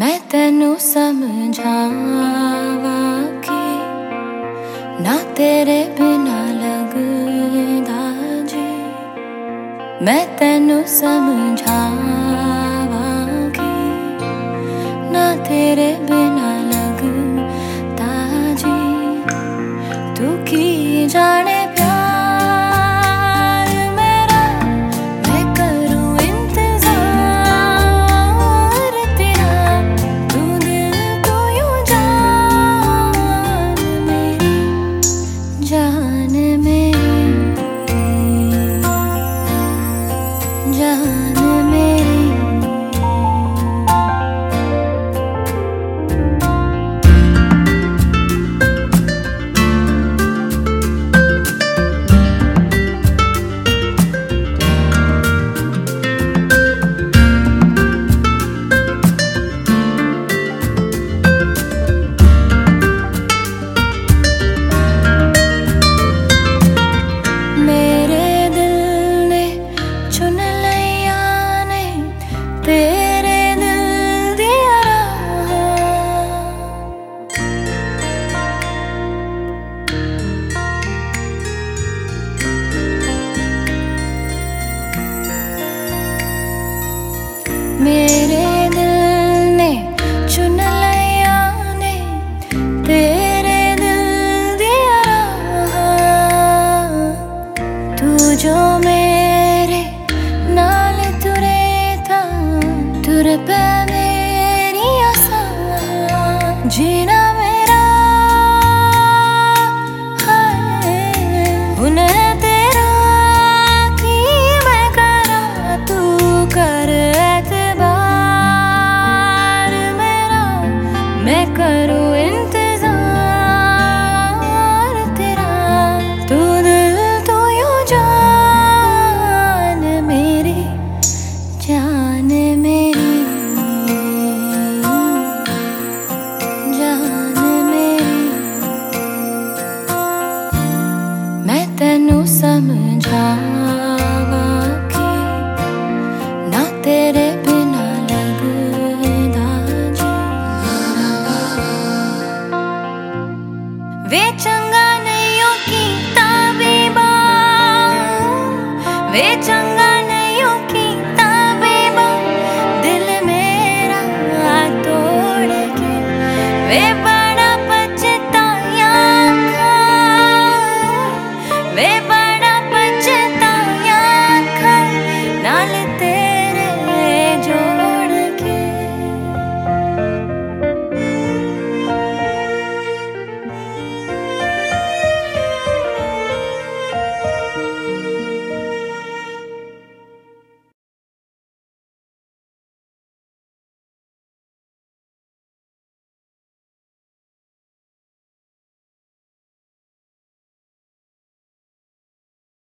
ਮੈਂ ਤੈਨੂੰ ਸਮਝਾਵਾਂ ਕਿ ਨਾ ਤੇਰੇ ਬਿਨਾ ਲੱਗਦਾ ਜੀ ਮੈਂ ਤੈਨੂੰ मे जान में मेरे दिल ने चुन लिया ने, तेरे दिल दिया तू जो मेरे नाल तुरे था, तुर पे मेरी आसा जीना वे चंगा नहीं की ताबीबा वे चंगा